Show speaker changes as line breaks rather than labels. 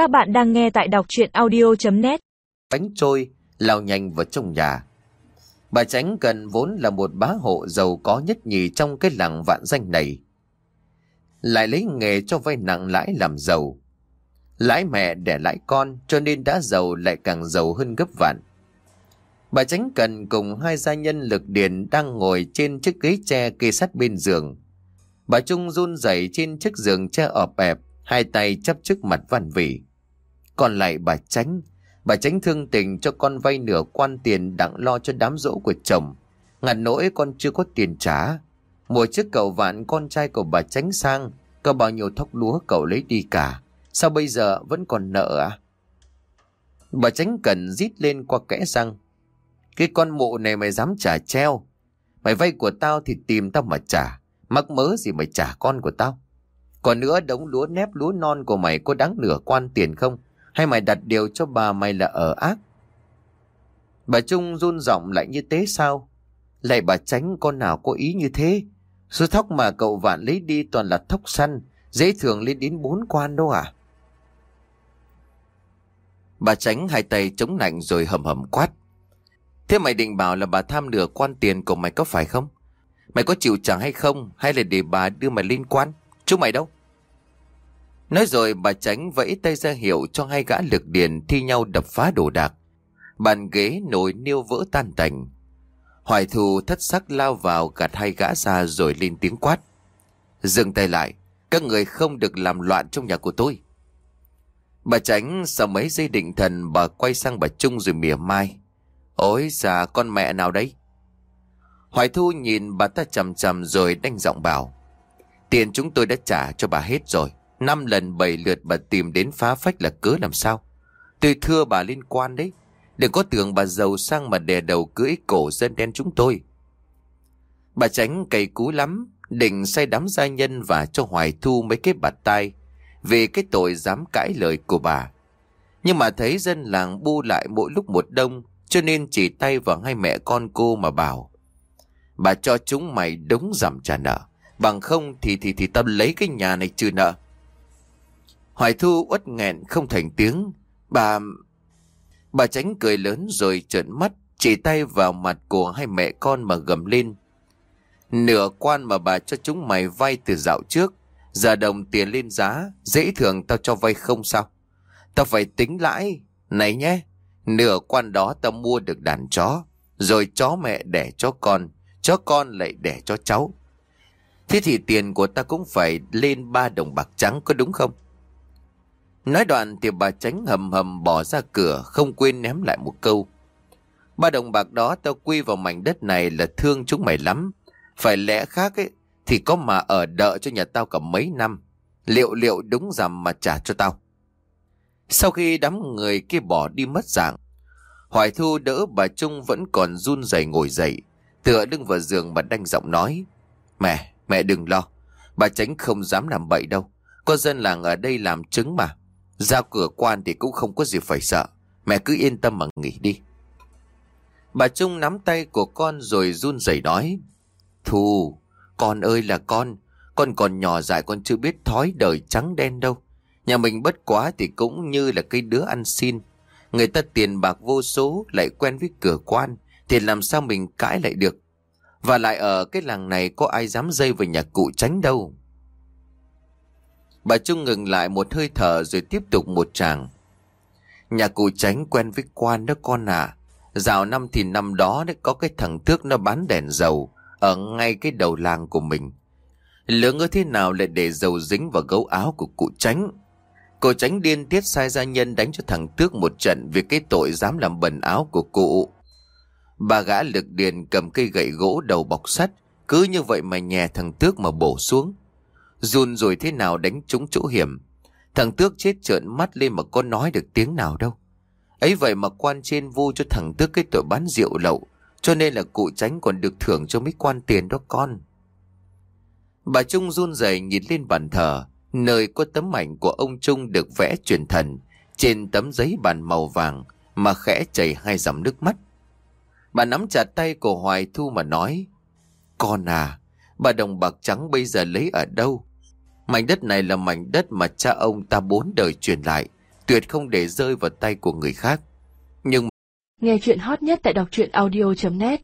Các bạn đang nghe tại đọc chuyện audio.net
Bánh trôi, lao nhanh vào trong nhà. Bà Tránh cần vốn là một bá hộ giàu có nhất nhì trong cái làng vạn danh này. Lại lấy nghề cho vay nặng lãi làm giàu. Lãi mẹ để lãi con cho nên đã giàu lại càng giàu hơn gấp vạn. Bà Tránh Cần cùng hai gia nhân lực điền đang ngồi trên chiếc ghế tre kê sát bên giường. Bà Trung run rẩy trên chiếc giường tre ọp ẹp, hai tay chắp trước mặt văn vỉ. Còn lại bà Tránh, bà Tránh thương tình cho con vay nửa quan tiền đặng lo cho đám dỗ của chồng. Ngặt nỗi con chưa có tiền trả. Mùa trước cậu vạn con trai của bà Tránh sang, có bao nhiêu thóc lúa cậu lấy đi cả. Sao bây giờ vẫn còn nợ à? Bà Tránh Cần rít lên qua kẽ răng. Cái con mụ này mày dám trả treo. Mày vay của tao thì tìm tao mà trả. Mắc mớ gì mày trả con của tao. Còn nữa đống lúa nếp lúa non của mày có đáng nửa quan tiền không? Hay mày đặt điều cho bà mày là ở ác? Bà Trung run giọng lại như thế sao? Lại bà tránh con nào có ý như thế? Số thóc mà cậu vạn lấy đi toàn là thóc săn, dễ thường lên đến bốn quan đâu à? Bà tránh hai tay chống nạnh rồi hầm hầm quát. Thế mày định bảo là bà tham nửa quan tiền của mày có phải không? Mày có chịu trả hay không? Hay là để bà đưa mày lên quan? Chúng mày đâu? Nói rồi bà tránh vẫy tay ra hiệu cho hai gã lực điền thi nhau đập phá đồ đạc. Bàn ghế nồi niêu vỡ tan tành. Hoài thù thất sắc lao vào gạt hai gã ra rồi lên tiếng quát. Dừng tay lại, các người không được làm loạn trong nhà của tôi. Bà tránh sau mấy giây định thần bà quay sang bà Trung rồi mỉa mai. Ôi già con mẹ nào đấy? Hoài Thu nhìn bà ta chầm chầm rồi đanh giọng bảo. Tiền chúng tôi đã trả cho bà hết rồi. Năm lần bảy lượt bà tìm đến phá phách là cớ làm sao? Tôi thưa bà liên quan đấy. Đừng có tưởng bà giàu sang mà đè đầu cưỡi cổ dân đen chúng tôi. Bà tránh cày cú lắm, định say đắm gia nhân và cho Hoài Thu mấy cái bạt tai về cái tội dám cãi lời của bà. Nhưng mà thấy dân làng bu lại mỗi lúc một đông cho nên chỉ tay vào hai mẹ con cô mà bảo Bà cho chúng mày đúng giảm trả nợ Bằng không thì thì thì tao lấy cái nhà này trừ nợ Hoài Thu uất nghẹn không thành tiếng. Bà... Bà tránh cười lớn rồi trợn mắt, Chỉ tay vào mặt của hai mẹ con mà gầm lên. Nửa quan mà bà cho chúng mày vay từ dạo trước, Giờ đồng tiền lên giá, Dễ thường tao cho vay không sao. Tao phải tính lãi, Này nhé, Nửa quan đó tao mua được đàn chó, Rồi chó mẹ đẻ cho con, Chó con lại đẻ cho cháu. Thế thì tiền của ta cũng phải lên ba đồng bạc trắng, có đúng không? Nói đoạn thì bà tránh hầm hầm bỏ ra cửa không quên ném lại một câu. Ba đồng bạc đó tao quy vào mảnh đất này là thương chúng mày lắm. Phải lẽ khác ấy thì có mà ở đợi cho nhà tao cả mấy năm. Liệu liệu đúng rằng mà trả cho tao. Sau khi đám người kia bỏ đi mất dạng, Hoài Thu đỡ bà Trung vẫn còn run rẩy ngồi dậy, tựa lưng vào giường mà đanh giọng nói. Mẹ, mẹ đừng lo, bà tránh không dám làm bậy đâu. Có dân làng ở đây làm chứng mà. Ra cửa quan thì cũng không có gì phải sợ. Mẹ cứ yên tâm mà nghỉ đi. Bà Trung nắm tay của con rồi run rẩy nói. Thu, con ơi là con, con còn nhỏ dại con chưa biết thói đời trắng đen đâu. Nhà mình bất quá thì cũng như là cái đứa ăn xin. Người ta tiền bạc vô số lại quen với cửa quan thì làm sao mình cãi lại được. Và lại ở cái làng này có ai dám dây vào nhà cụ tránh đâu. Bà Trung ngừng lại một hơi thở rồi tiếp tục một tràng. Nhà cụ tránh quen với quan đó con à. Dạo năm thì năm đó đấy có cái thằng thước nó bán đèn dầu ở ngay cái đầu làng của mình. Lỡ ngỡ thế nào lại để dầu dính vào gấu áo của cụ tránh. Cụ tránh điên tiết sai gia nhân đánh cho thằng Tước một trận vì cái tội dám làm bẩn áo của cụ. Bà gã lực điền cầm cây gậy gỗ đầu bọc sắt, cứ như vậy mà nhè thằng Tước mà bổ xuống. Run rồi thế nào đánh trúng chỗ hiểm. Thằng Tước chết trợn mắt lên mà có nói được tiếng nào đâu. Ấy vậy mà quan trên vu cho thằng Tước cái tội bán rượu lậu, cho nên là cụ tránh còn được thưởng cho mấy quan tiền đó con. Bà Trung run rẩy nhìn lên bàn thờ, nơi có tấm ảnh của ông Trung được vẽ truyền thần trên tấm giấy bàn màu vàng mà khẽ chảy hai dòng nước mắt. Bà nắm chặt tay của Hoài Thu mà nói, Con à, bà đồng bạc trắng bây giờ lấy ở đâu? Mảnh đất này là mảnh đất mà cha ông ta bốn đời truyền lại, Tuyệt không để rơi vào tay của người khác. Nhưng
Nghe chuyện hot nhất tại đọc truyện audio.net